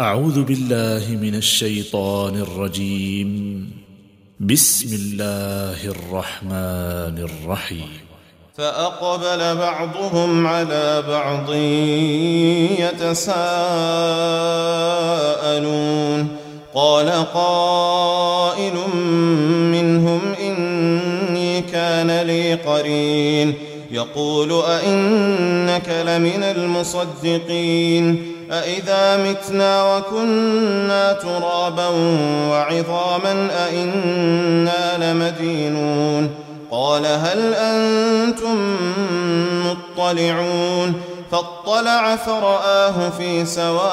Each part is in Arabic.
أعوذ بالله من الشيطان الرجيم. بسم الله الرحمن الرحيم. فأقبل بعضهم على بعض يتساءلون. قال قائل منهم إني كان لي قرين. يقول أئنك لمن المصدقين. أإذا متنا وكنا ترابا وعظاما أإنا لمدينون قال هل أنتم مطلعون فاطلع فرآه في سواء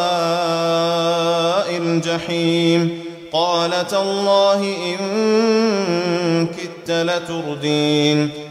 الجحيم قال تالله إن كدت لتردين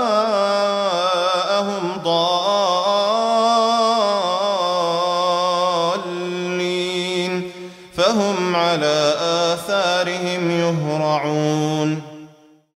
فهم على آثارهم يهرعون.